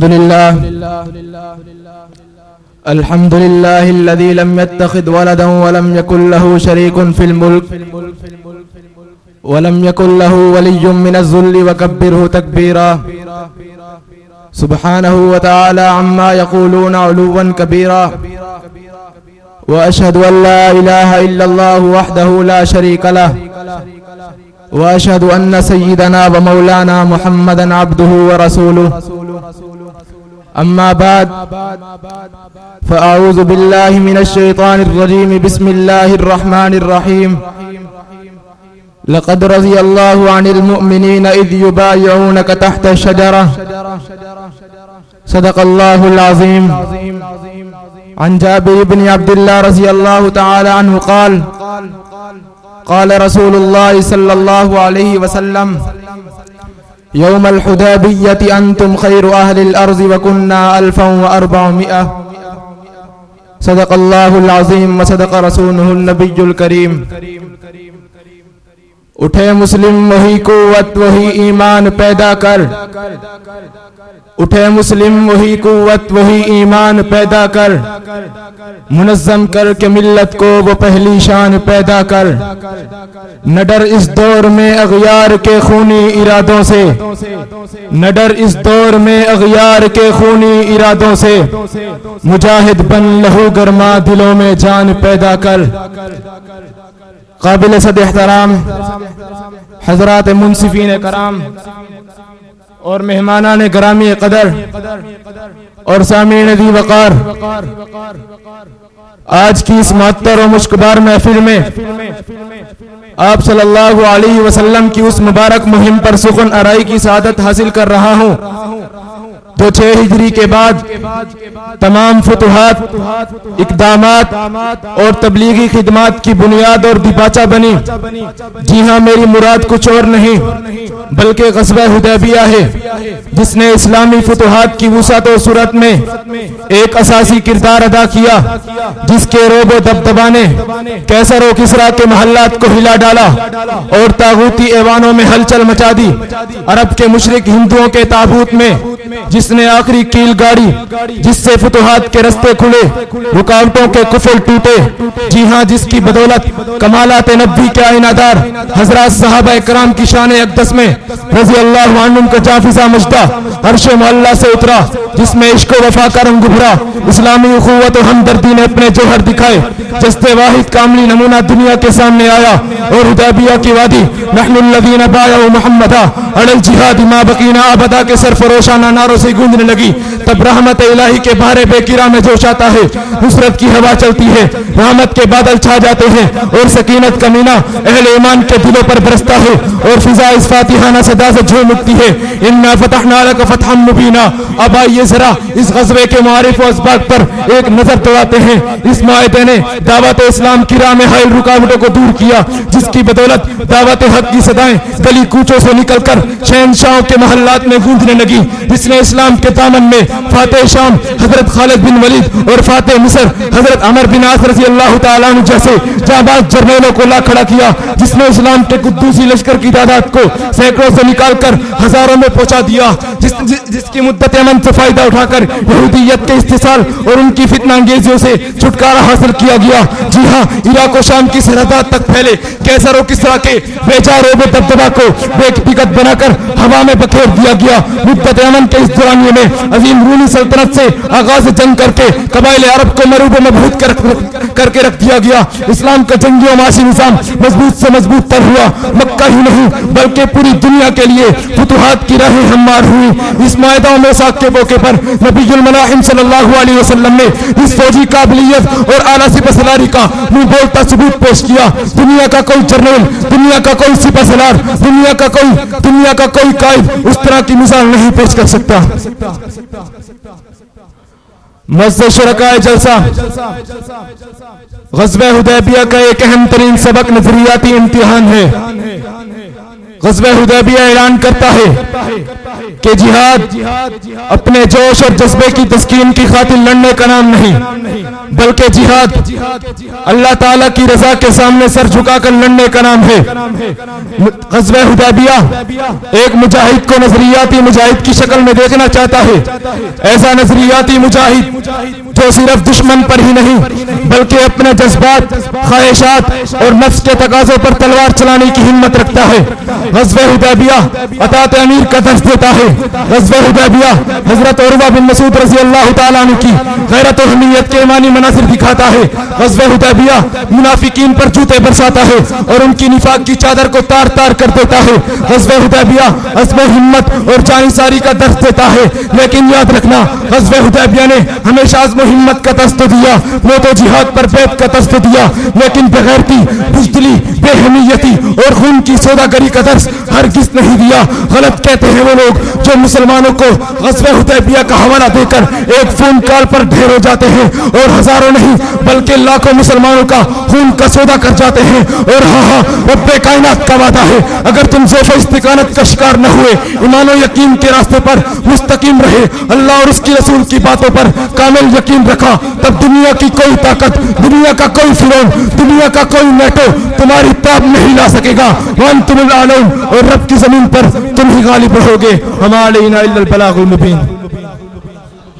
الحمد لله الحمد لله الذي لم يتخذ ولدا ولم يكن له شريك في الملك ولم يكن له ولي من الذل وكبره تكبيرا سبحانه وتعالى عما يقولون علوا كبيرا وأشهد أن لا إله إلا الله وحده لا شريك له وأشهد أن سيدنا ومولانا محمدا عبده ورسوله أما بعد، فأعوذ بالله من الشيطان الرجيم. بسم الله الرحمن الرحيم. لقد رضي الله عن المؤمنين إذ يبايعونك تحت الشجرة. صدق الله العظيم. عن جابر بن عبد الله رضي الله تعالى عنه قال قال رسول الله صلى الله عليه وسلم يوم الحدابية أنتم خير أهل الأرض وكنا ألفا وأربعمائة. صدق الله العظيم وصدق رسوله النبي الكريم. اٹھے مسلم، وہی قوت، وہی ایمان پیدا کر. اٹھے مسلم وہی قوت، وہی ایمان پیدا کر۔ منظم کر کے ملت کو وہ پہلی شان پیدا کر۔ نہ ڈر اس دور میں اغیار کے خونی ارادوں سے۔ نہ ڈر اس دور میں اغیار کے خونی ارادوں سے۔ مجاہد بن لہو گرما دلوں میں جان پیدا کر۔ قابل صد احترام۔ حضرات منصفین کرام۔ اور مہمانان گرامی قدر اور سامعین دی وقار، آج کی اس معطر و مشکبار محفل میں آپ صلی اللہ علیہ وسلم کی اس مبارک مہم پر سخن ارائی کی سعادت حاصل کر رہا ہوں۔ جو چھ ہجری کے بعد تمام فتوحات، اقدامات اور تبلیغی خدمات کی بنیاد اور دیپاچہ بنی۔ جی ہاں میری مراد کچھ اور نہیں، بلکہ غزوہ حدیبیہ ہے، جس نے اسلامی فتوحات کی وسعت و صورت میں ایک اساسی کردار ادا کیا، جس کے روب و دبدبا نے کیسر و کسرا کے محلات کو ہلا ڈالا اور تاغوتی ایوانوں میں ہلچل مچا دی۔ عرب کے مشرق ہندوؤں کے تابوت میں جس نے آخری کیل گاڑی جس سے فتوحات کے رستے کھلے، رکاوٹوں کے کفل ٹوٹے۔ جی ہاں جس کی بدولت کمالات نبی کے آئینہ دار حضرات صحابہ کرام کی شان اقدس میں رضی اللہ عنہ کا جافزہ مجدہ عرش محلہ سے اترا، جس میں عشق و وفا کا رنگ بھرا، اسلامی اخوت و ہمدردی نے اپنے جوہر دکھائے۔ جستے واحد کاملی نمونہ دنیا کے سامنے آیا اور حدیبیہ کی وادی، نحن الذین بایعوا محمدا علی الجہاد ما بقینا ابدا کے سر فروشانہ ناروں سے گونجنے لگی، تب رحمت الہی کے بارے بے کرا میں جوش آتا ہے۔ نصرت کی ہوا چلتی ہے، رحمت کے بادل چھا جاتے ہیں اور سکینت کا مینا اہل ایمان کے دلوں پر برستا ہے اور فضا اس فاتحانہ صدا سے جھوم اٹھتی ہے۔ انا فتحنا لك فتحا مبینا۔ اب آئیے ذرا اس غزوے کے معارف و اسباق پر ایک نظر دوڑاتے ہیں۔ اس معاہدے نے دعوت اسلام کی راہ میں حائل رکاوٹوں کو دور کیا، جس کی بدولت دعوت حق کی صدائیں گلی کوچوں سے نکل کر شہنشاہوں کے محلات میں گونجنے لگی، جس نے اس اسلام کے دامن میں فاتح شام حضرت خالد بن ولید اور فاتح مصر حضرت عمر بن عاص رضی اللہ تعالیٰ عنہ جیسے جانباز جرنیلوں کو لا کھڑا کیا جس نے اسلام کے قدوسی لشکر کی تعداد کو سینکڑوں سے نکال کر ہزاروں میں پہنچا دیا جس, جس, کی مدت امن سے فائدہ اٹھا کر یہودیت کے استحصال اور ان کی فتنہ انگیزیوں سے چھٹکارا حاصل کیا گیا۔ جی ہاں عراق و شام کی سرحدات تک پھیلے کیسر و کسرا کے بیچار و بے دبدبا کو بے پکت بنا کر ہوا میں بکھیر دیا گیا۔ مدت امن کے اس دورانیے میں عظیم رومی سلطنت سے آغاز جنگ کر کے قبائل عرب کو مروب و مبہوت کر, کر کے رکھ دیا گیا۔ اسلام کا جنگی و معاشی نظام مضبوط سے مضبوط تر ہوا۔ مکہ ہی نہیں بلکہ پوری دنیا کے لیے فتوحات کی راہیں ہموار ہوئی۔ اس معاہدہ میں کے موقع پر نبی الملاحم صلی اللہ علیہ وسلم نے اس فوجی قابلیت اور اعلیٰ سپہ سلاری کا منہ بولتا ثبوت پیش کیا۔ دنیا کا کوئی جرنیل دنیا کا کوئی سپہ سلار دنیا کا کوئی دنیا کا کوئی قائد اس طرح کی مثال نہیں پیش کر سکتا۔ مسجد شرکائے جلسہ غزوہ حدیبیہ کا ایک اہم ترین سبق نظریاتی امتحان ہے۔ غزب حدیبیہ اعلان کرتا ہے کہ جہاد اپنے جوش اور جذبے کی تسکین کی خاطر لڑنے کا نام نہیں، بلکہ جہاد اللہ تعالیٰ کی رضا کے سامنے سر جھکا کر لڑنے کا نام ہے۔ غزب حدیبیہ ایک مجاہد کو نظریاتی مجاہد کی شکل میں دیکھنا چاہتا ہے۔ ایسا نظریاتی مجاہد جو صرف دشمن پر ہی نہیں، بلکہ اپنے جذبات، خواہشات اور نفس کے تقاضوں پر تلوار چلانے کی ہمت رکھتا ہے۔ غزب حدیبیہ اطاعت امیر کا درس دیتا ہے۔ غزب حدیبیہ حضرت عروہ بن مسعود رضی اللہ تعالیٰ عنہ کی غیرت و حمیت کے ایمانی مناظر دکھاتا ہے۔ غزب حدیبیہ منافقین پر جوتے برساتا ہے اور ان کی نفاق کی چادر کو تار تار کر دیتا ہے۔ غزب حدیبیہ عزم ہمت اور جانی ساری کا درس دیتا ہے۔ لیکن یاد رکھنا غزب حدیبیہ نے ہمیشہ عزم و ہمت کا دست دیا وہ تو جہاد پر بیت کا دست دیا، لیکن بغیرتی بزدلی بے حمیتی اور خون کی سوداگری کا درس ہرگز نہیں دیا۔ غلط کہتے ہیں وہ لوگ جو مسلمانوں کو غزب حدیبیہ کا حوالہ دے کر ایک فون کال پر ڈھیر ہو جاتے ہیں اور ہزاروں نہیں، بلکہ لاکھوں مسلمانوں کا خون کا سودا کر جاتے ہیں۔ اور ہاں ہاں رب کائنات کا وعدہ ہے، اگر تم زیف استقانت کا شکار نہ ہوئے، ایمان و یقین کے راستے پر مستقیم رہے، اللہ اور اس کی رسول کی باتوں پر کامل یقین رکھا، تب دنیا کی کوئی طاقت، دنیا کا کوئی فرون دنیا کا کوئی نیٹو تمہاری تاب نہیں لا سکے گا۔ وان تم العالم، اور رب کی زمین پر تم ہی غالب رہو گے۔ ہمارے البلاغ المبین۔